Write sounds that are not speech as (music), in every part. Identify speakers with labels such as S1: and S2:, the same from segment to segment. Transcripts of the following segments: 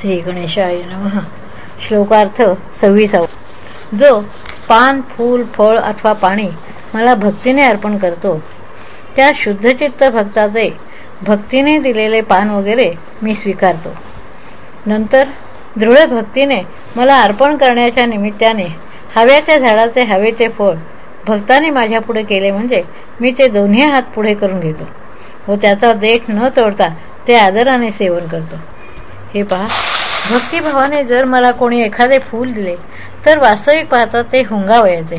S1: श्री गणेशाय नम. श्लोकार्थ सव्वीसावा. जो पान फूल फळ अथवा पाणी मला भक्तीने अर्पण करतो त्या शुद्धचित्त भक्ताचे भक्तीने दिलेले पान वगैरे मी स्वीकारतो. नंतर दृढ भक्तीने मला अर्पण करण्याच्या निमित्ताने हव्याच्या झाडाचे हवेचे फळ भक्ताने माझ्यापुढे केले म्हणजे मी ते दोन्ही हात पुढे करून घेतो व त्याचा देख न तोडता ते आदराने सेवन करतो. हे पहा. भक्तिभावाने जर मला कोणी एखादे फूल दिले तर वास्तविक पाहता ते हुंगावयाचे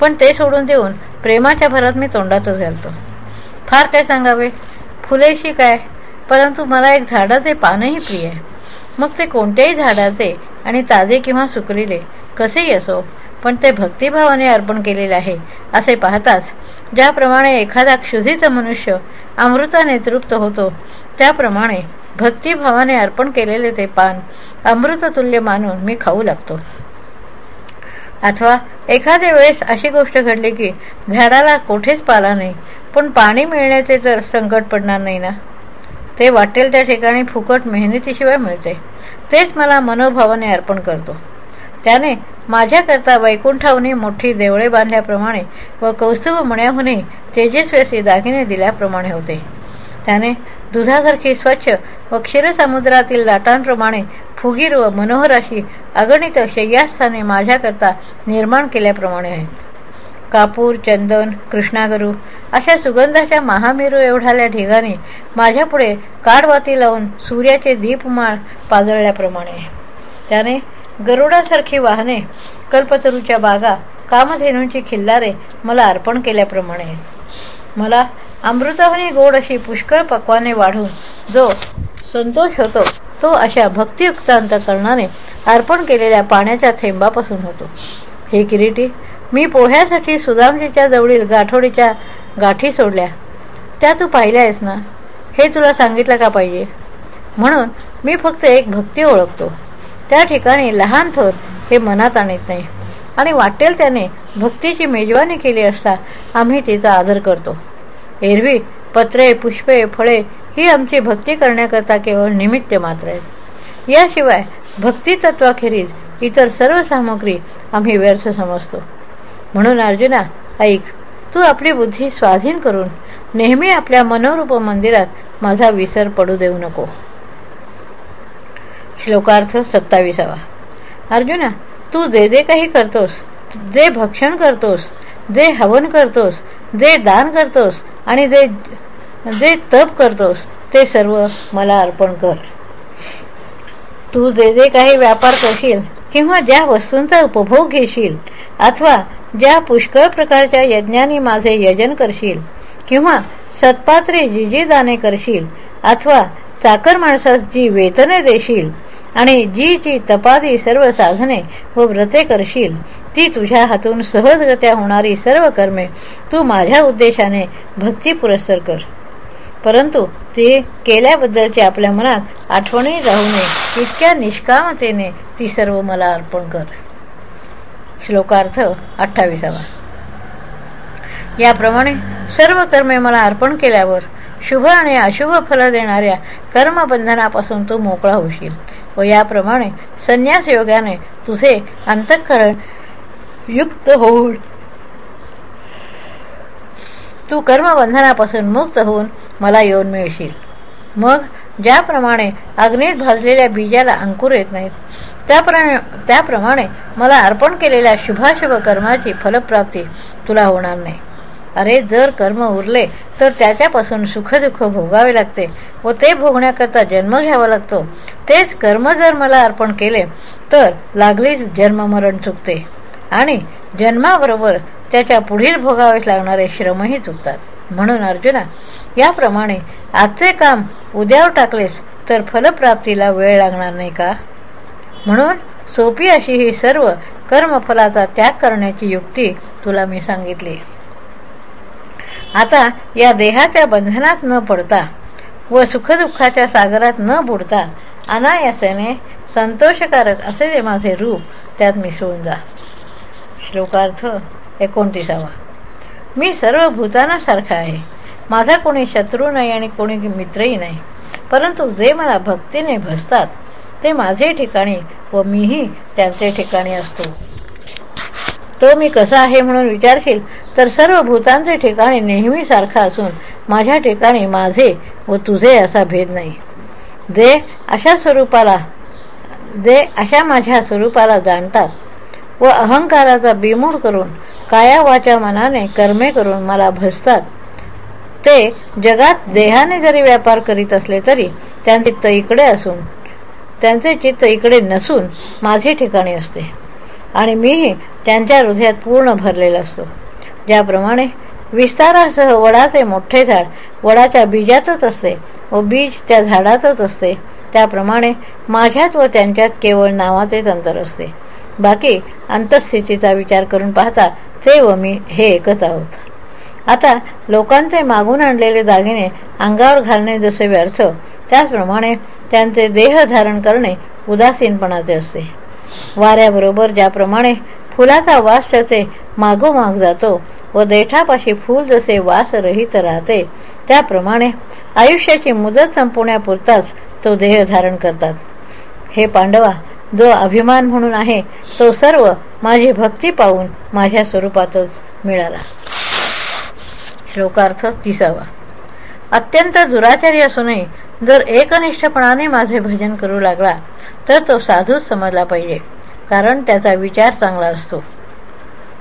S1: पण ते सोडून देऊन प्रेमाच्या भरात मी तोंडातच घालतो. फार काय सांगावे? फुलेशी काय? परंतु मला एक झाडाचे पानही प्रिय आहे. मग ते कोणत्याही झाडाचे आणि ताजे किंवा सुकलेले कसेही असो पण ते भक्तिभावाने अर्पण केलेले आहे असे पाहताच ज्याप्रमाणे एखादा क्षुधित मनुष्य अमृताने तृप्त होतो त्याप्रमाणे भक्तिभावाने अर्पण केलेले ते पान अमृततुल्य मानून मी खाऊ लागतो. अथवा एखाद्या वेळेस अशी गोष्ट घडली की झाडाला कोठेच पाला नाही पण पाणी मिळण्याचे तर संकट पडणार नाही ना? ते वाटेल त्या ठिकाणी फुकट मेहनतीशिवाय मिळते. तेच मला मनोभावाने अर्पण करतो. त्याने माझ्याकरता वैकुंठाहूनही मोठी देवळे बांधल्याप्रमाणे व कौस्तुभ मण्याहूनही तेजस्वी दागिने दिल्याप्रमाणे होते. त्याने दुधासारखी स्वच्छ व क्षीरसमुद्रातील लाटांप्रमाणे फुगीर व मनोहर अशी अगणित शय्यास्थाने माझ्याकरता निर्माण केल्याप्रमाणे आहेत. कापूर चंदन कृष्णागरू अशा सुगंधाच्या महामेरू एवढ्याल्या ठिकाणी माझ्यापुढे काडवाती लावून सूर्याचे दीपमाळ पाजळल्याप्रमाणे त्याने गरुडासारखी वाहने कल्पतरूच्या बागा कामधेनूंची खिल्लारे मला अर्पण केल्याप्रमाणे. मला अमृताहून गोड अशी पुष्कळ पक्वाने वाढून जो संतोष होतो तो अशा भक्तियुक्त अंतकरणाने अर्पण केलेल्या पाण्याच्या थेंबापासून होतो. हे किरीटी मी पोह्यासाठी सुदामजीच्या जवळील गाठोडीच्या गाठी सोडल्या. त्या तू पाहिल्या आहेस ना? हे तुला सांगितलं का पाहिजे? म्हणून मी फक्त एक भक्ती ओळखतो. त्या ठिकाणी लहान थोर हे मनात आणत नाही. आणि वाटेल त्याने भक्तीची मेजवानी केली असता आम्ही तिचा आदर करतो. एरवी पत्रे पुष्पे फळे ही आमची भक्ती करण्याकरता केवळ निमित्त मात्र आहेत. याशिवाय भक्तितत्वाखेरीज इतर सर्व सामग्री आम्ही व्यर्थ समजतो. म्हणून अर्जुना ऐक तू आपली बुद्धी स्वाधीन करून नेहमी आपल्या मनोरूप मंदिरात माझा विसर पडू देऊ नको. श्लोकार्थ सत्तावीसावा. अर्जुना तू जे जे काही करतोस जे भक्षण करतोस जे हवन करतोस जे दान करतोस आणि जे जे तप करतोस ते सर्व मला अर्पण कर. तू जे जे काही व्यापार करशील किंवा ज्या वस्तूंचा उपभोग घेशील अथवा ज्या पुष्कळ प्रकारच्या यज्ञाने माझे यजन करशील किंवा सत्पात्रे जी जी दाने करशील अथवा चाकर माणसास जी वेतने देशील आणि जी जी तपादी सर्व साधने व व्रते करशील ती तुझ्या हातून सहजगत्या होणारी सर्व कर्मे तू माझ्या उद्देशाने भक्ती पुरस्सर कर. परंतु ती केल्याबद्दलची आपल्या मनात आठवणी राहू नये इतक्या निष्कामतेने ती सर्व मला अर्पण कर. श्लोकार्थ अठ्ठावीसावा. याप्रमाणे सर्व कर्मे मला अर्पण केल्यावर शुभ आणि अशुभ फल देणाऱ्या कर्मबंधनापासून तू मोकळा होशील. व याप्रमाणे संन्यास योगाने तुझे अंतःकरण युक्त होऊन तू कर्मबंधनापासून मुक्त होऊन मला येऊन मिळशील. मग ज्याप्रमाणे अग्नीत भाजलेल्या बीजाला अंकुर येत नाहीत त्याप्रमाणे त्याप्रमाणे मला अर्पण केलेल्या शुभाशुभ कर्माची फलप्राप्ती तुला होणार नाही. अरे जर कर्म उरले तर त्याच्यापासून सुखदुःख भोगावे लागते व ते भोगण्याकरता जन्म घ्यावा लागतो. तेच कर्म जर मला अर्पण केले तर लागलीच जन्ममरण चुकते. आणि जन्माबरोबर त्याच्या पुढील भोगावेच लागणारे श्रमही चुकतात. म्हणून अर्जुना याप्रमाणे आजचे काम उद्यावर टाकलेस तर फलप्राप्तीला वेळ लागणार नाही का? म्हणून सोपी अशी ही सर्व कर्मफलाचा त्याग करण्याची युक्ती तुला मी सांगितली. आता या देहाच्या बंधनात न पडता व सुखदुःखाच्या सागरात न बुडता अनायासाने संतोषकारक असे जे माझे रूप त्यात मिसळून जा. श्लोकार्थ एकोणतीसावा. मी सर्व भूतानासारखा आहे. माझा कोणी शत्रू नाही आणि कोणी मित्रही नाही. परंतु जे मला भक्तीने भसतात ते माझे ठिकाणी व मीही त्यांचे ठिकाणी असतो. तो मी कसा आहे म्हणून विचारशील तर सर्व भूतांचे ठिकाणी नेहमी सारखा असून माझ्या ठिकाणी माझे व तुझे असा भेद नाही. जे अशा स्वरूपाला जे अशा माझ्या स्वरूपाला जाणतात व अहंकाराचा बिमोड करून काया वाच्या मनाने कर्मे करून मला भसतात ते जगात देहाने जरी व्यापार करीत असले तरी त्यांचे चित्त इकडे असून त्यांचे चित्त इकडे नसून माझे ठिकाणी असते. आणि मीही त्यांच्या हृदयात पूर्ण भरलेला असतो. ज्याप्रमाणे विस्तारासह वडाचे मोठे झाड वडाच्या बीजातच असते व बीज त्या झाडातच असते त्याप्रमाणे माझ्यात व त्यांच्यात केवळ नावाचेच अंतर असते. बाकी अंतस्थितीचा विचार करून पाहता ते व मी हे एकच आहोत. आता लोकांचे मागून आणलेले दागिने अंगावर घालणे जसे व्यर्थ त्याचप्रमाणे त्यांचे देह धारण करणे उदासीनपणाचे असते. वाऱ्याबरोबर ज्याप्रमाणे फुलाचा वास त्याचे मागोमाग जातो व देठापाशी फूल जसे वास रहित राहते त्याप्रमाणे आयुष्याची मुदत संपवण्यापुरताच तो देह धारण करतात. हे पांडवा जो अभिमान म्हणून आहे तो सर्व माझी भक्ती पाहून माझ्या स्वरूपातच मिळाला. श्लोकार्थ तिसावा. अत्यंत दुराचारी असूनही जर एकनिष्ठपणाने माझे भजन करू लागला तर तो साधूच समजला पाहिजे कारण त्याचा विचार चांगला असतो.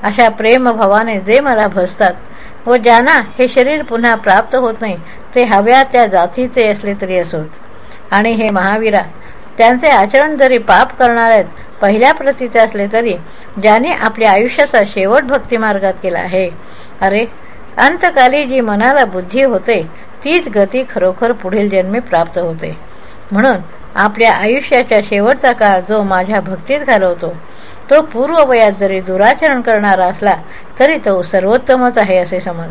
S1: अशा प्रेमभावाने जे मला भसतात व ज्यांना हे शरीर पुन्हा प्राप्त होत नाही ते हव्या त्या जातीचे असले तरी असोत. आणि हे महावीरा त्यांचे आचरण जरी पाप करणारे पहिल्या प्रतीचे असले तरी ज्याने आपल्या आयुष्याचा शेवट भक्तिमार्गात केला आहे. अरे अंतकाली जी मनाला बुद्धी होते तीच गती खरोखर पुढील जन्मी प्राप्त होते. म्हणून आपल्या आयुष्याच्या शेवटचा काळ जो माझ्या भक्तीत घालवतो तो पूर्व वयात जरी दुराचरण करणारा असला तरी तो सर्वोत्तमच आहे असे समज.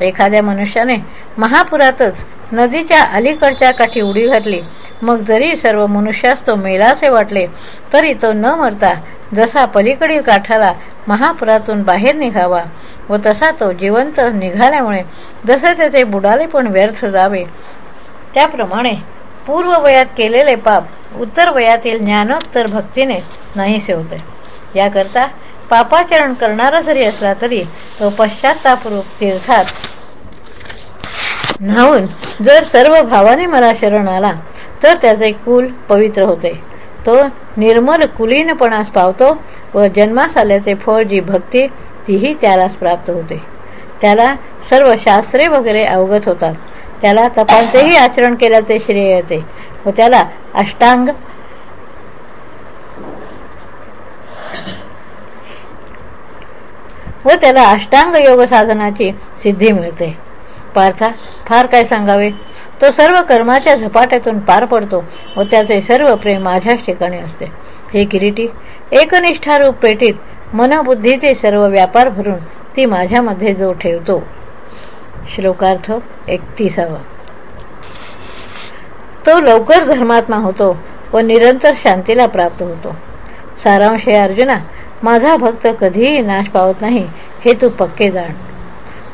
S1: एखाद्या मनुष्याने महापुरातच नदीच्या अलीकडच्या काठी उडी घातली. मग जरी सर्व मनुष्यास तो मेलासे वाटले तरी तो न मरता जसा पलीकडील काठाला महापुरातून बाहेर निघावा व तसा तो जिवंत निघाल्यामुळे जसे त्याचे बुडाले पण व्यर्थ जावे. त्याप्रमाणे पूर्व वयात केलेले पाप उत्तर वयातील ज्ञानोत्तर भक्तीने नाहीसे होते. याकरता पापाचरण करणारा जरी असला तरी तो पश्चातापूर्वक तीर्थात. न्हावून जर सर्व भावाने मला शरण आला तर त्याचे कुल पवित्र होते. तो निर्मल कुलीनपणास पावतो व जन्मास आल्याचे फळ जी भक्ती तीही त्यालाच प्राप्त होते. त्याला सर्व शास्त्रे वगैरे अवगत होतात. त्याला तपांचेही आचरण केल्याचे श्रेय येते व त्याला अष्टांग व त्याला अष्टांग योग साधनाची सिद्धी मिळते. पार्था फार काय सांगावे? तो सर्व कर्माच्या झपाट्यातून पार पडतो व त्याचे सर्व प्रेम माझ्याच ठिकाणी असते. हे किरीटी एकनिष्ठारूप पेटीत मनबुद्धीचे सर्व व्यापार भरून ती माझ्यामध्ये जो ठेवतो. श्लोकार्थ एकतीसावा. तो लवकर धर्मात्मा होतो व निरंतर शांतीला प्राप्त होतो. सारांश हे अर्जुना माझा भक्त कधीही नाश पावत नाही हे तू पक्के जाण.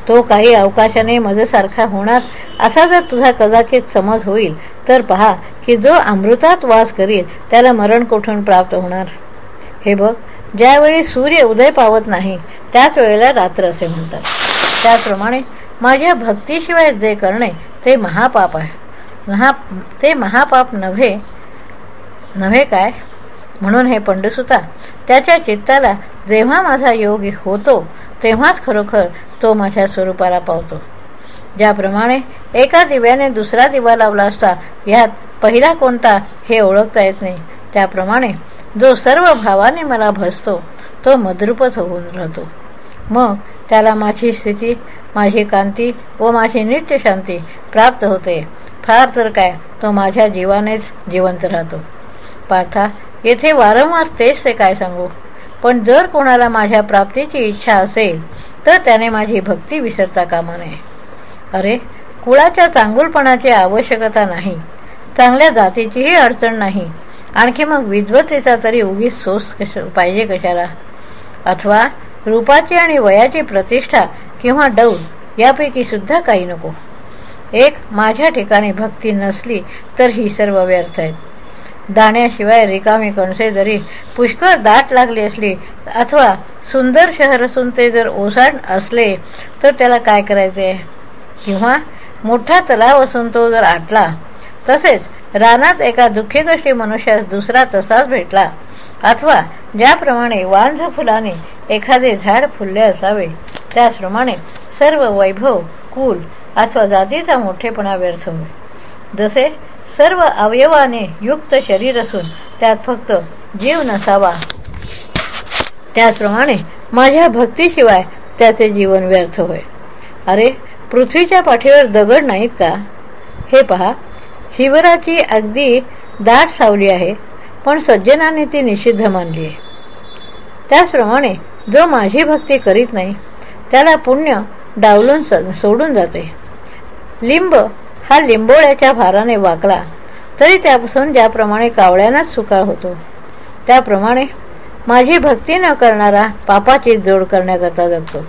S1: तो काही अवकाशाने मजसारखा होणार असा जर तुझा कदाचित समज होईल तर पहा की जो अमृतात वास करील त्याला मरण कोठून प्राप्त होणार? हे बघ ज्यावेळी सूर्य उदय पावत नाही त्याच वेळेला रात्र असे म्हणतात. त्याचप्रमाणे माझ्या भक्तीशिवाय जे करणे ते महापाप आहे. महा ते महापाप नव्हे नव्हे काय? म्हणून हे पंडसुता त्याच्या चित्ताला जेव्हा माझा योग होतो तेव्हाच खरोखर तो माझ्या स्वरूपाला पावतो. ज्याप्रमाणे एका दिव्याने दुसरा दिवा लावला असता यात पहिला कोणता हे ओळखता येत नाही. त्याप्रमाणे जो सर्व भावाने मला भसतो तो मद्रूपच होऊन राहतो. मग त्याला माझी स्थिती माझी कांती व माझी नित्य शांती प्राप्त होते. फार तर काय तो माझ्या जीवानेच जिवंत राहतो. पार्था येथे वारंवार तेच ते काय सांगू? पण जर कोणाला माझ्या प्राप्तीची इच्छा असेल तर त्याने माझी भक्ती विसरता कामा नये. अरे कुळाच्या चांगुलपणाची आवश्यकता नाही. चांगल्या जातीचीही अडचण नाही. आणखी मग विद्वत्तेचा तरी उगीच सोस कश पाहिजे कशाला? अथवा रूपाची आणि वयाची प्रतिष्ठा किंवा डौल यापैकी सुद्धा काही नको. एक माझ्या ठिकाणी भक्ती नसली तर ही सर्व व्यर्थ आहेत. दाण्याशिवाय रिकामी कणसे जरी पुष्कळ दाट लागली असली अथवा सुंदर शहर असून ते जर ओसाड असले तर त्याला काय करायचे? किंवा मोठा तलाव असून तो जर आटला तसेच रानात एका दुःखी गोष्टी मनुष्यास दुसरा तसाच भेटला अथवा ज्याप्रमाणे वांझ फुलाने एखादे झाड फुलले असावे त्याचप्रमाणे सर्व वैभव कुल अथवा जातीचा मोठेपणा व्यर्थ होईल जसे सर्व अवयवाने युक्त शरीर असून त्यात फक्त जीव नसावा. त्याचप्रमाणे माझ्या भक्तीशिवाय त्याचे जीवन व्यर्थ होय. अरे पृथ्वीच्या पाठीवर दगड नाहीत का? हे पहा शिवराची अगदी दाट सावली आहे पण सज्जनाने ती निषिद्ध मानली आहे. त्याचप्रमाणे जो माझी भक्ती करीत नाही त्याला पुण्य डावलून सोडून जाते. लिंब हा लिंबोळ्याच्या भाराने वाकला तरी त्यापासून ज्याप्रमाणे कावळ्यांनाच सुकाळ होतो त्याप्रमाणे माझी भक्ती न करणारा पापाची जोड करण्याकरता जगतो.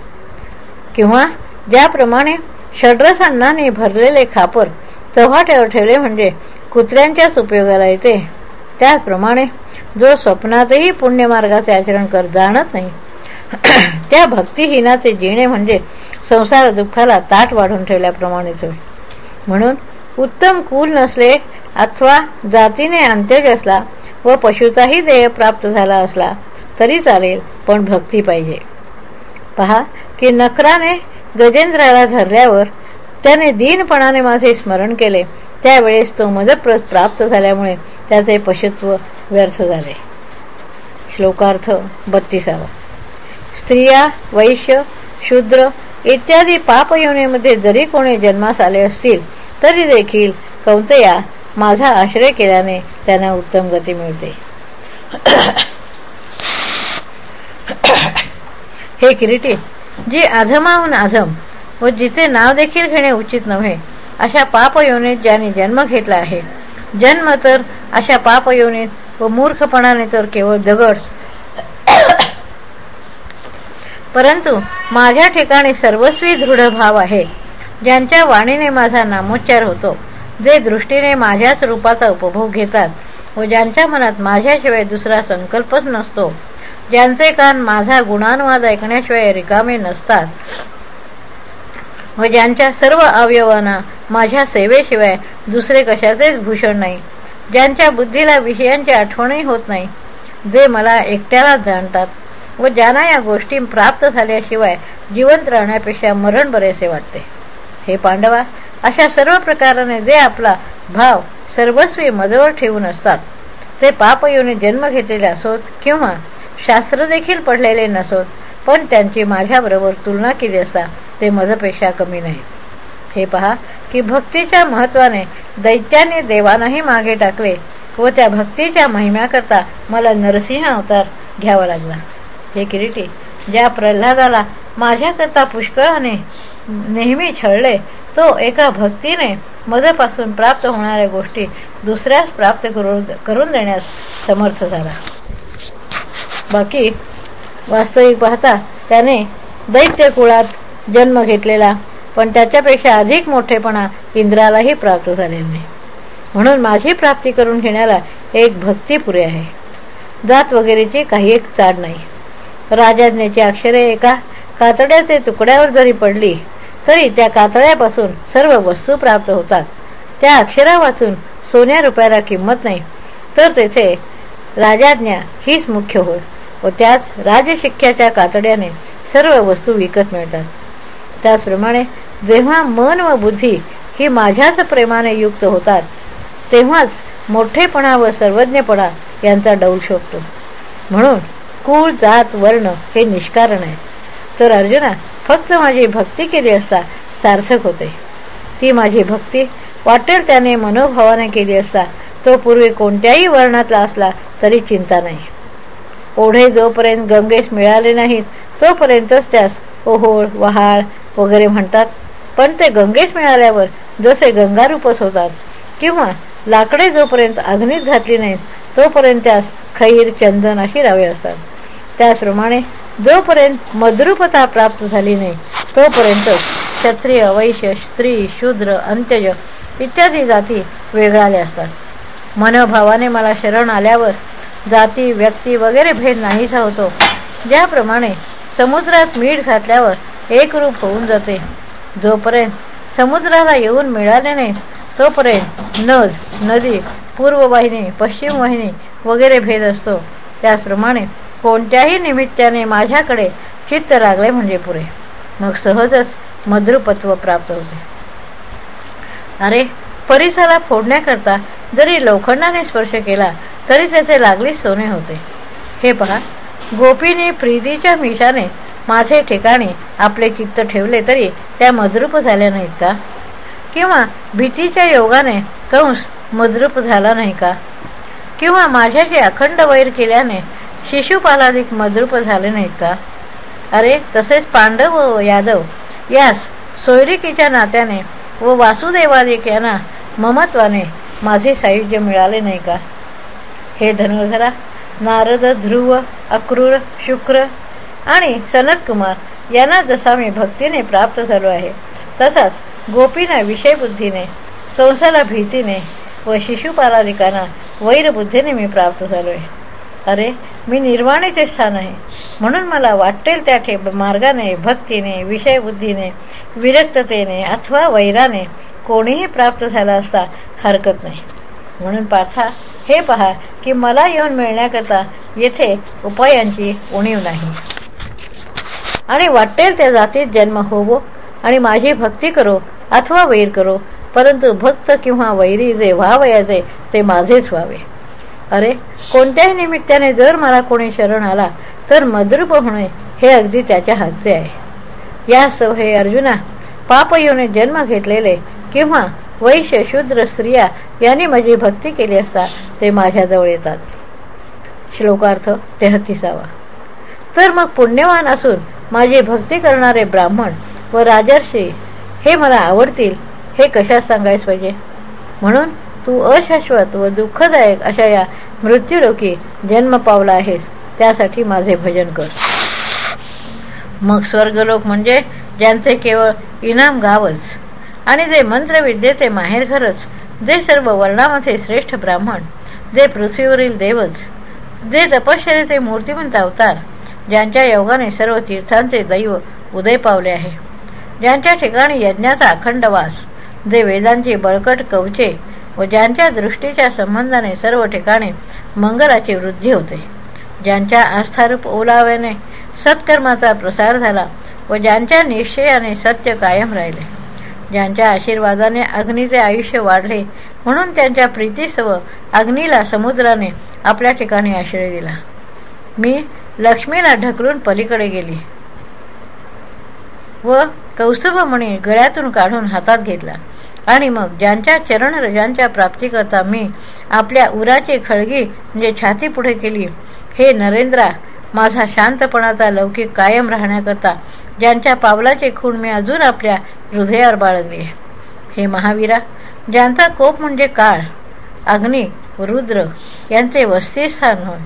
S1: किंवा ज्याप्रमाणे षड्रसांनाने भरलेले खापर चव्हाट्यावर ठेवले म्हणजे कुत्र्यांच्याच उपयोगाला येते त्याचप्रमाणे जो स्वप्नातही पुण्यमार्गाचे आचरण कर जाणत नाही (clears throat) त्या भक्तिहीनाचे जिणे म्हणजे संसार दुःखाला ताट वाढून ठेवल्याप्रमाणेच होय. म्हणून उत्तम कुल नसले अथवा जातीने अंत्यज असला व पशुचाही देह प्राप्त झाला असला तरी चालेल पण भक्ती पाहिजे. पहा की नकराने गजेंद्राला धरल्यावर त्याने दीनपणाने माझे स्मरण केले. त्यावेळेस तो मदप्रत प्राप्त झाल्यामुळे त्याचे पशुत्व व्यर्थ झाले. श्लोकार्थ बत्तीसावा. स्त्रिया वैश्य शूद्र इत्यादी पापयोनीमध्ये जरी कोणी जन्मास आले असतील तरी देखील कौतया माझा आश्रय केल्याने त्यांना उत्तम गती मिळते. हे किरीटी जी अधमाहून अधम व जिचे नाव देखील घेणे उचित नव्हे अशा पापयोनीत ज्याने जन्म घेतला आहे. जन्म तर अशा पापयोनीत व मूर्खपणाने तर केवळ दगड परंतु माझ्या ठिकाणी सर्वस्वी दृढ भाव आहे ज्यांच्या वाणीने माझा नामोच्चार होतो जे दृष्टीने माझ्याच रूपाचा उपभोग घेतात व ज्यांच्या मनात माझ्याशिवाय दुसरा संकल्पच नसतो ज्यांचे कान माझा गुणांवाद ऐकण्याशिवाय रिकामे नसतात व ज्यांच्या सर्व अवयवांना माझ्या सेवेशिवाय दुसरे कशाचेच भूषण नाही ज्यांच्या बुद्धीला विषयांची आठवणही होत नाही जे मला एकट्यालाच जाणतात. व ज्यांना या गोष्टी प्राप्त झाल्याशिवाय जिवंत राहण्यापेक्षा मरण बरेसे वाटते. हे पांडवा अशा सर्व प्रकाराने जे आपला भाव सर्वस्वी मजवर ठेवून असतात ते पापयोने जन्म घेतलेले असोत किंवा शास्त्र देखील पडलेले नसोत पण त्यांची माझ्याबरोबर तुलना केली असता ते मजपेक्षा कमी नाही हे पहा की भक्तीच्या महत्वाने दैत्याने देवानाही मागे टाकले व त्या भक्तीच्या महिम्याकरता मला नरसिंह अवतार घ्यावा लागला. हे किरीटी ज्या प्रल्हादाला माझ्याकरता पुष्कळाने नेहमी छळले तो एका भक्तीने मजपासून प्राप्त होणाऱ्या गोष्टी दुसऱ्यास प्राप्त करून करून देण्यास समर्थ झाला. बाकी वास्तविक पाहता त्याने दैत्य कुळात जन्म घेतलेला पण त्याच्यापेक्षा अधिक मोठेपणा इंद्रालाही प्राप्त झालेला नाही. म्हणून माझी प्राप्ती करून घेण्याला एक भक्ती पुरे आहे. जात वगैरेची काही एक चाड नाही. राजाज्ञेची अक्षरे एका कातड्याचे तुकड्यावर जरी पडली तरी त्या कातड्यापासून सर्व वस्तू प्राप्त होतात. त्या अक्षरा वाचून सोन्या रुपयाला किंमत नाही तर तेथे राजाज्ञा हीच मुख्य होय व त्याच राजशिक्क्याच्या कातड्याने सर्व वस्तू विकत मिळतात. त्याचप्रमाणे जेव्हा मन व बुद्धी ही माझ्याच प्रेमाने युक्त होतात तेव्हाच मोठेपणा व सर्वज्ञपणा यांचा डौल शोधतो म्हणून कुळ जात वर्ण हे निष्कारण आहे. तर अर्जुना फक्त माझी भक्ती केली असता सार्थक होते. ती माझी भक्ती वाटेल त्याने मनोभावाने केली असता तो पूर्वी कोणत्याही वर्णातला असला तरी चिंता नाही. ओढे जोपर्यंत गंगेश मिळाले नाहीत तोपर्यंतच त्यास ओहोळ वहाळ वगैरे म्हणतात. पण ते गंगेश मिळाल्यावर जसे गंगारूपच होतात किंवा लाकडे जोपर्यंत अग्नीत घातली नाहीत तोपर्यंत त्यास खैर चंदन अशी रावे असतात. त्याचप्रमाणे जोपर्यंत मद्रुपता प्राप्त झाली नाही तोपर्यंत क्षत्रिय वैश्य स्त्री शूद्र अंत्यज इत्यादी जाती वेगळाल्या असतात. मनोभावाने मला शरण आल्यावर जाती व्यक्ती वगैरे भेद नाहीसा होतो. ज्याप्रमाणे समुद्रात मीठ घातल्यावर एक रूप होऊन जाते. जोपर्यंत समुद्राला येऊन मिळाले नाही तोपर्यंत नद नदी पूर्व वाहिनी पश्चिम वाहिनी वगैरे भेद असतो. त्याचप्रमाणे कोणत्याही निमित्ताने माझ्याकडे चित्त लागले म्हणजे पुरे. मग सहजच मद्रुपत्व प्राप्त होते. अरे परिसराला फोडण्याकरता जरी लोखंडाने स्पर्श केला तरी त्याचे लागली सोने होते. हे पहा गोपीने प्रीतीच्या मिशाने माझे ठिकाणी आपले चित्त ठेवले तरी त्या मद्रूप झाल्या नाहीत का? किंवा भीतीच्या योगाने कंस मद्रूप झाला नाही का? किंवा माझ्याशी अखंड वैर केल्याने शिशुपालाधिक मद्रूप झाले नाहीत का? अरे तसेच पांडव व यादव यास सोयरिकीच्या नात्याने व वासुदेवादिक यांना ममत्वाने माझे सायुज्य मिळाले नाही का? हे धनुर्धरा नारद ध्रुव अक्रूर शुक्र आणि सनतकुमार यांना जसा मी भक्तीने प्राप्त झालो आहे तसाच गोपीना विषयबुद्धीने कंसाला भीतीने व शिशुपालादिकांना वैरबुद्धीने मी प्राप्त झालो आहे अरे मी निर्वाणीचे स्थान आहे. म्हणून मला वाटेल त्या ठे मार्गाने भक्तीने विषयबुद्धीने विरक्ततेने अथवा वैराने कोणीही प्राप्त झाला असता हरकत नाही. म्हणून पार्था हे पहा की मला येऊन मिळण्याकरता येथे उपायांची उणीव नाही. आणि वाटेल त्या जातीत जन्म होवो आणि माझी भक्ती करो अथवा वैर करो परंतु भक्त किंवा वैरी जे व्हावयाचे ते माझेच व्हावे. अरे कोणत्याही निमित्ताने जर मला कोणी शरण आला तर मद्रूप होणे हे अगदी त्याच्या हातचे आहे. यास्तव हे अर्जुना पापयोने जन्म घेतलेले किंवा वैश्य शूद्र स्त्रिया यांनी माझी भक्ती केली असता ते माझ्याजवळ येतात. श्लोकार्थ तेहतीसावा. तर मग पुण्यवान असून माझी भक्ती करणारे ब्राह्मण व राजर्षी हे मला आवडतील हे कशात सांगायच पाहिजे? म्हणून तू अशाश्वत व दुःखदायक अशा या मृत्यूलोकी जन्म पावला आहेस त्यासाठी माझे भजन कर. मग स्वर्गलोक म्हणजे ज्यांचे केवळ इनाम गावच आणि जे मंत्रविद्येचे माहेरघरच जे सर्व वर्णामध्ये श्रेष्ठ ब्राह्मण जे पृथ्वीवरील देवच जे तपश्चर्याचे मूर्तिमंत अवतार ज्यांच्या योगाने सर्व तीर्थांचे दैव उदय पावले आहे. ज्यांच्या ठिकाणी यज्ञाचा अखंड वास जे वेदांची बळकट कवचे व ज्यांच्या दृष्टीच्या संबंधाने सर्व ठिकाणी मंगलाची वृद्धी होते. ज्यांच्या आस्थारूप ओलाव्याने सत्कर्माचा प्रसार झाला व ज्यांच्या निश्चयाने सत्य कायम राहिले. ज्यांच्या आशीर्वादाने अग्नीचे आयुष्य वाढले म्हणून त्यांच्या प्रीतीसह अग्नीला समुद्राने आपल्या ठिकाणी आश्रय दिला. मी लक्ष्मीला ढकलून पलीकडे गेली व कौस्तुभमणी गळ्यातून काढून हातात घेतला. आणि मग ज्यांच्या चरणरजांच्या प्राप्तीकरता मी आपल्या उराची खळगी म्हणजे छाती पुढे केली हे नरेंद्रा माझा शांतपणाचा लौकिक कायम राहण्याकरता ज्यांच्या पावलाचे खूण मी अजून आपल्या हृदयावर बाळगली. हे महावीरा ज्यांचा कोप म्हणजे काळ अग्नी रुद्र यांचे वस्तीस्थान होय.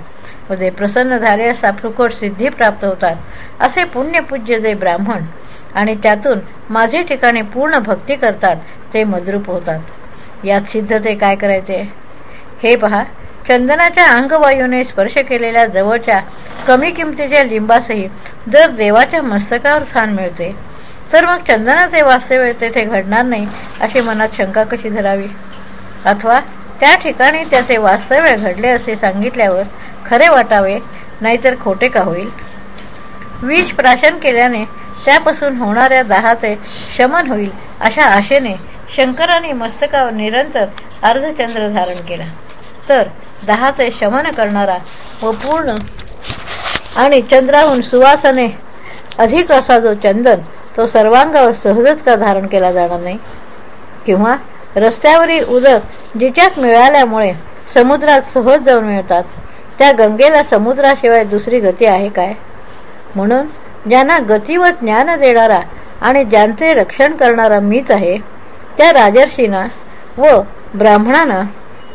S1: व जे प्रसन्न झाले असता फुकट सिद्धी प्राप्त होतात असे पुण्यपूज्य जे ब्राह्मण आणि त्यातून माझे ठिकाणी पूर्ण भक्ती करतात ते मद्रूप होतात. यात सिद्ध ते काय करायचे? हे पहा चंदनाच्या अंगवायूने स्पर्श केलेल्या जवळच्या कमी किमतीच्या लिंबासही जर देवाच्या मस्तकावर स्थान मिळते तर मग चंदनाचे वास्तव्य तेथे घडणार नाही अशी मनात शंका कशी धरावी? अथवा त्या ठिकाणी त्याचे वास्तव्य घडले असे सांगितल्यावर खरे वाटावे नाहीतर खोटे का होईल? विष प्राशन केल्याने त्यापासून होणाऱ्या दाहाचे शमन होईल अशा आशेने शंकराने मस्तकावर निरंतर अर्धचंद्र धारण केला. तर दहाचे शमन करणारा व पूर्ण आणि चंद्राहून सुवासने अधिक असा जो चंदन तो सर्वांगावर सहजच का धारण केला जाणार नाही? किंवा रस्त्यावरील उदक जिच्यात मिळाल्यामुळे समुद्रात सहज जाऊन मिळतात त्या गंगेला समुद्राशिवाय दुसरी गती आहे काय? म्हणून ज्यांना गती व ज्ञान देणारा आणि ज्यांचे रक्षण करणारा मीच आहे त्या राजर्षींना व ब्राह्मणांना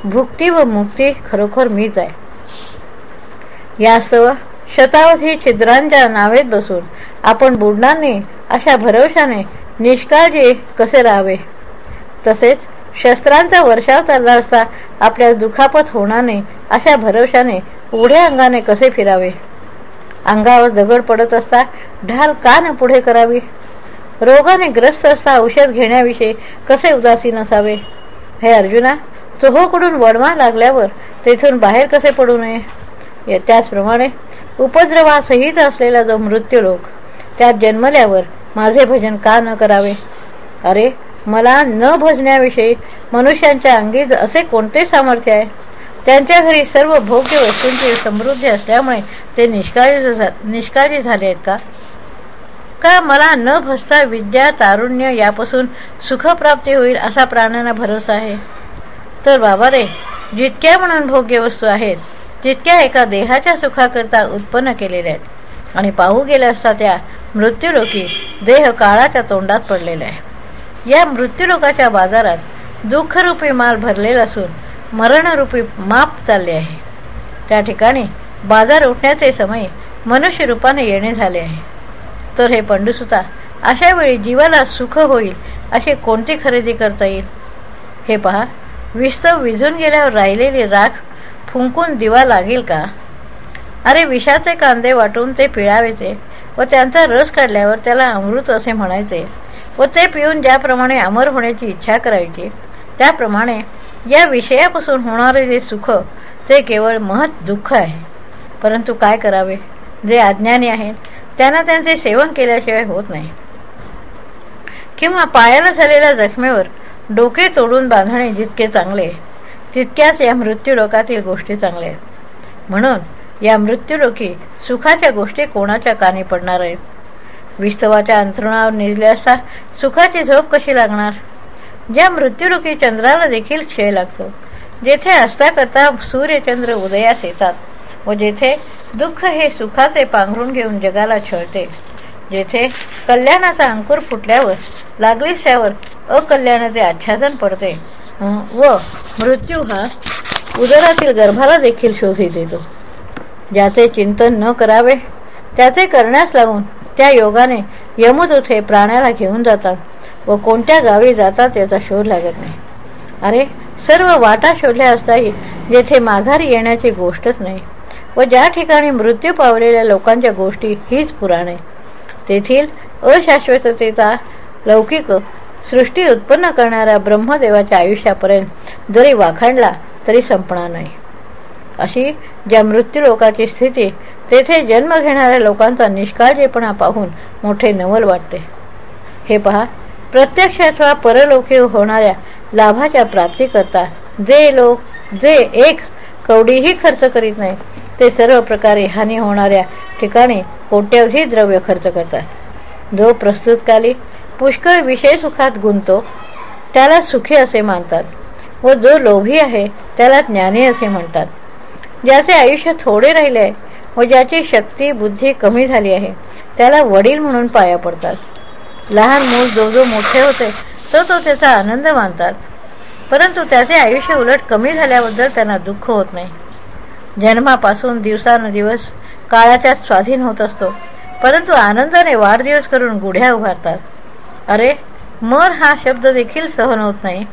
S1: भुक्ती व मुक्ती खरोखर मीच आहे. यास्तव शतावधी छिद्रांच्या नावेत बसून आपण बुडणार नाही अशा भरवशाने निष्काळजी कसे राहावे? तसेच शस्त्रांचा वर्षाव चालला असता आपल्या दुखापत होणार नाही अशा भरवशाने उघड्या अंगाने कसे फिरावे? अंगावर दगड पडत असता ढाल का न पुढे करावी? रोगाने ग्रस्त असता औषध घेण्याविषयी कसे उदासीन असावे? हे अर्जुना चोहोकडून वडमा लागल्यावर तेथून बाहेर कसे पडू नये? त्याचप्रमाणे उपद्रवासहित असलेला जो मृत्यू लोक त्यात जन्मल्यावर माझे भजन का न करावे? अरे मला न भजण्याविषयी मनुष्यांच्या अंगी असे कोणते सामर्थ्य आहे? त्यांच्या घरी सर्व भोग्य वस्तूंची समृद्धी असल्यामुळे ते निष्काळी निष्काळजी झाले आहेत का? का मला न भसता विद्या तारुण्य यापासून सुखप्राप्ती होईल असा प्राण्यांना भरोसा आहे. तर बाबा रे जितक्या म्हणून भोग्य वस्तू आहेत तितक्या एका देहाच्या सुखाकरता उत्पन्न केलेल्या आहेत. आणि पाहू गेल्या असता त्या मृत्यूलोकी देह काळाच्या तोंडात पडलेला आहे. या मृत्यूलोकाच्या बाजारात दुःखरूपी माल भरलेला असून मरणरूपी माप चालले आहे. त्या ठिकाणी बाजार उठण्याचे समय मनुष्यरूपाने येणे झाले आहे. तर हे पंडुसुता अशा वेळी जीवाला सुख होईल अशी कोणती खरेदी करता येईल? हे पहा विस्तव विझून गेल्यावर राहिलेली राख फुंकून दिवा लागेल का? अरे विषाचे कांदे वाटून ते पिळावेचे व त्यांचा रस काढल्यावर त्याला अमृत असे म्हणायचे व ते पिऊन ज्याप्रमाणे अमर होण्याची इच्छा करायची त्याप्रमाणे या विषयापासून होणारे जे सुख ते केवळ महत् दुःख आहे. परंतु काय करावे? जे अज्ञानी आहेत त्यांना त्यांचे सेवन केल्याशिवाय होत नाही. किंवा पायाला झालेल्या जखमेवर डोके तोडून बांधणे जितके चांगले तितक्याच या मृत्यूलोकातील गोष्टी चांगल्या आहेत. म्हणून या मृत्यूलोकी सुखाच्या गोष्टी कोणाच्या कानी पडणार आहेत? विस्तवाच्या अंथरुणावर निजले असता सुखाची झोप कशी लागणार? ज्या मृत्यूलोकी चंद्राला देखील क्षय लागतो जेथे असता करता सूर्यचंद्र उदयास येतात व जेथे दुःख हे सुखाचे पांघरून घेऊन जगाला छळते. जेथे कल्याणाचा अंकुर फुटल्यावर लागलीच त्यावर अकल्याणाचे आच्छादन पडते. व मृत्यू हा उदरातील गर्भाला देखील शोधित येतो. ज्याचे चिंतन न करावे त्याचे करण्यास लागून त्या योगाने यमदूत प्राण्याला घेऊन जातात व कोणत्या गावी जातात याचा शोध लागत नाही. अरे सर्व वाटा शोधल्या असताही जेथे माघारी येण्याची गोष्टच नाही. व ज्या ठिकाणी मृत्यू पावलेल्या लोकांच्या गोष्टी हीच पुराणे. तेथील अशाश्वततेचा लौकिक सृष्टी उत्पन्न करणाऱ्या ब्रह्मदेवाच्या आयुष्यापर्यंत जरी वाखाणला तरी संपणार नाही. अशी ज्या मृत्यूलोकाची स्थिती तेथे जन्म घेणाऱ्या लोकांचा निष्काळजीपणा पाहून मोठे नवल वाटते. हे पहा प्रत्यक्ष अथवा परलोकी होणाऱ्या लाभाच्या प्राप्तीकरता जे लोक जे एक कवडीही खर्च करीत नाही ते सर्व प्रकारे हानी होणाऱ्या ठिकाणी कोट्यावधी द्रव्य खर्च करतात. जो प्रस्तुतकाली पुष्कळ विषय सुखात गुंतो त्याला सुखी असे मानतात व जो लोभी आहे त्याला ज्ञानी असे म्हणतात. ज्याचे आयुष्य थोडे राहिले आहे व ज्याची शक्ती बुद्धी कमी झाली आहे त्याला वडील म्हणून पाया पडतात. लहान मूल जो जो मोठे होते तो तो त्याचा आनंद मानतात. परंतु त्याचे आयुष्य उलट कमी झाल्याबद्दल त्यांना दुःख होत नाही. जन्मापासून दिवसानुदिवस काळाच्या स्वाधीन होत असतो. परंतु आनंदाने वाढदिवस करून गुढ्या उभारतात. अरे मर हा शब्द देखील सहन होत नाही.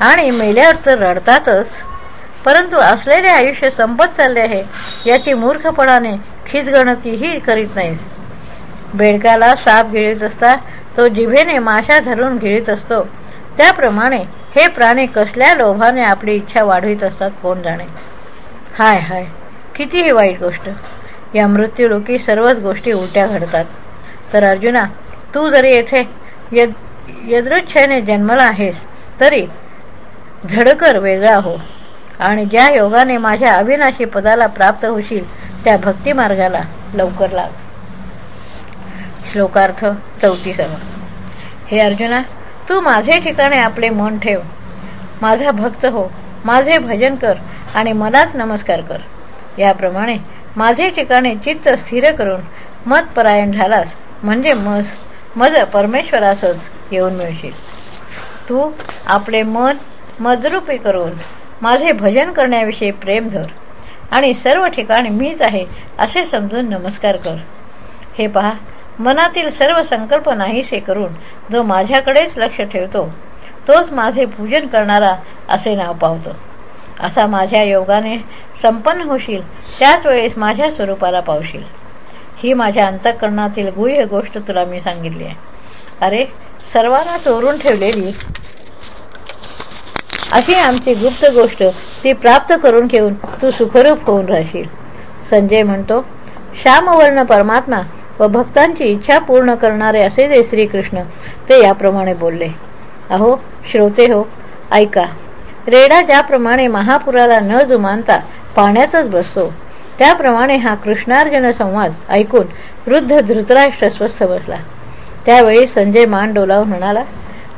S1: आणि मेल्यावर तर रडतातच. परंतु असलेले आयुष्य संपत चालले आहे याची मूर्खपणाने खिचगणतीही करीत नाहीत. बेडकाला साप गिळीत असता तो जिभेने माशा धरून गिळीत असतो. त्याप्रमाणे हे प्राणी कसल्या लोभाने आपली इच्छा वाढवित असतात कोण जाणे? हाय हाय. किती ही वाईट गोष्ट या मृत्यूलोकी सर्वच गोष्टी उलट्या घडतात. तर अर्जुना तू जरी येथे यद यदृच्छेने जन्मला आहेस तरी झडकर वेगळा हो. आणि ज्या योगाने माझ्या अविनाशी पदाला प्राप्त होशील त्या भक्तिमार्गाला लवकर लाग. श्लोकार्थ चौतीसावा. हे अर्जुना तू माझे ठिकाणे आपले मन ठेव. माझा भक्त हो. माझे भजन कर. आणि मलाच नमस्कार कर. याप्रमाणे माझे ठिकाणे चित्त स्थिर करून मतपरायण झालास म्हणजे मज मज परमेश्वरासच येऊन मिळशील. तू आपले मन मजरूपी करून माझे भजन करण्याविषयी प्रेम धर आणि सर्व ठिकाणी मीच आहे असे समजून नमस्कार कर. हे पहा मनातील सर्व संकल्प नाहीसे करून जो माझ्याकडेच लक्ष ठेवतो तोच माझे पूजन करणारा असे नाव पावतो. असा माझ्या योगाने संपन्न होशील त्याच वेळेस माझ्या स्वरूपाला पावशील. ही माझ्या अंतःकरणातील गुह्य गोष्ट तुला मी सांगितली आहे. अरे सर्वांना चोरून ठेवलेली. अशी आमची गुप्त गोष्ट ती प्राप्त करून घेऊन तू सुखरूप होऊन राहशील. संजय म्हणतो श्यामवर्ण परमात्मा व भक्तांची इच्छा पूर्ण करणारे असे जे श्रीकृष्ण ते याप्रमाणे बोलले. अहो श्रोते हो ऐका. रेडा ज्याप्रमाणे महापुराला न जुमानता पाण्यातच बसतो त्याप्रमाणे हा कृष्णार्जुन संवाद ऐकून वृद्ध धृतराष्ट्र स्वस्थ बसला. त्यावेळी संजय मान डोलावून म्हणाला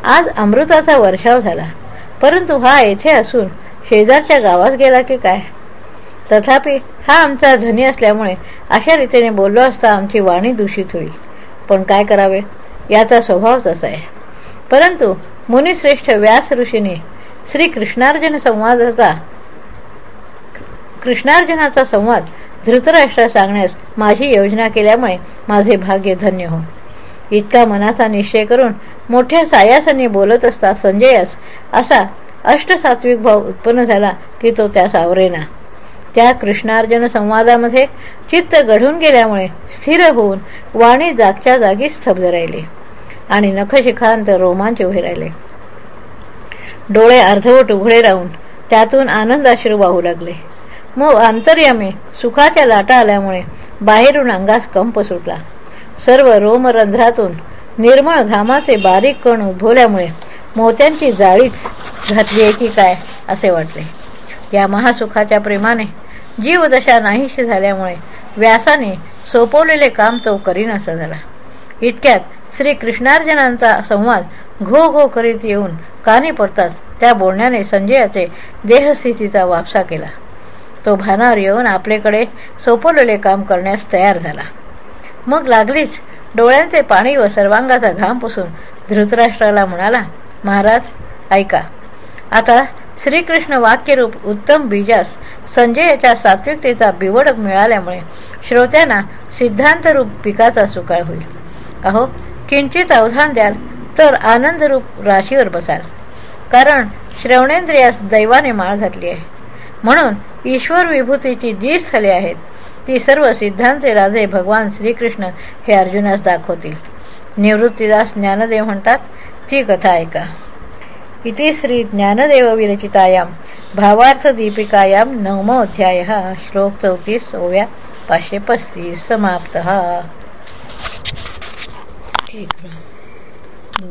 S1: आज अमृताचा वर्षाव झाला. परंतु हा येथे असून शेजारच्या गावात गेला की काय? तथापि हा आमचा धनी असल्यामुळे अशा रीतीने बोललो असता आमची वाणी दूषित होईल. पण काय करावे? याचा स्वभाव तसा आहे. परंतु मुनिश्रेष्ठ व्यास ऋषीने श्री कृष्णार्जुन संवादाचा कृष्णार्जुनाचा संवाद धृतराष्ट्रास सांगण्यास माझी योजना केल्यामुळे माझे भाग्य धन्य हो. इतका मनाचा निश्चय करून मोठ्या सायासाने बोलत असता संजयास असा अष्टसात्विक भाव उत्पन्न झाला की तो त्यास आवरेना. त्या कृष्णार्जन संवादामध्ये चित्त घडून गेल्यामुळे स्थिर होऊन वाणी जागच्या जागी स्तब्ध राहिले आणि नखशिखांत रोमांच उभे राहिले. डोळे अर्धवट उघडे राहून त्यातून आनंदाश्रू वाहू लागले. मग अंतर्यामे सुखाच्या लाटा आल्यामुळे बाहेरून अंगास कंप सुटला. सर्व रोमरंध्रातून निर्मळ घामाचे बारीक कण उद्भवल्यामुळे मोत्यांची जाळीच घातली आहे की काय असे वाटले. या महासुखाच्या प्रेमाने जीवदशा नाहीशी झाल्यामुळे व्यासाने सोपवलेले काम तो करीनासा झाला. इतक्यात श्री कृष्णार्जनांचा संवाद घो घो करीत येऊन कानी पडताच त्या बोलण्याने संजयाचे देहस्थितीचा वापसा केला. तो भानावर येऊन आपल्याकडे सोपवलेले काम करण्यास तयार झाला. मग लागलीच डोळ्यांचे पाणी व सर्वांगाचा घाम पुसून धृतराष्ट्राला म्हणाला महाराज ऐका. आता श्रीकृष्ण वाक्यरूप उत्तम बीजास संजयाच्या सात्विकतेचा बिवडक मिळाल्यामुळे श्रोत्यांना सिद्धांतरूप पिकाचा सुकाळ होईल. अहो किंचित अवधान द्याल तर आनंदरूप राशीवर बसाल. कारण श्रवणेंद्रियास दैवाने माळ घातली आहे. म्हणून ईश्वर विभूतीची जी स्थले आहेत ती सर्व सिद्धांचे राजे भगवान श्रीकृष्ण हे अर्जुनास दाखवतील. निवृत्तीदास ज्ञानदेव म्हणतात ती कथा ऐका. इति श्री ज्ञानदेव विरचितायां भावार्थ दीपिकायां श्लोक चौतीस ओव्या पाचशे पस्तीस समाप्त. No.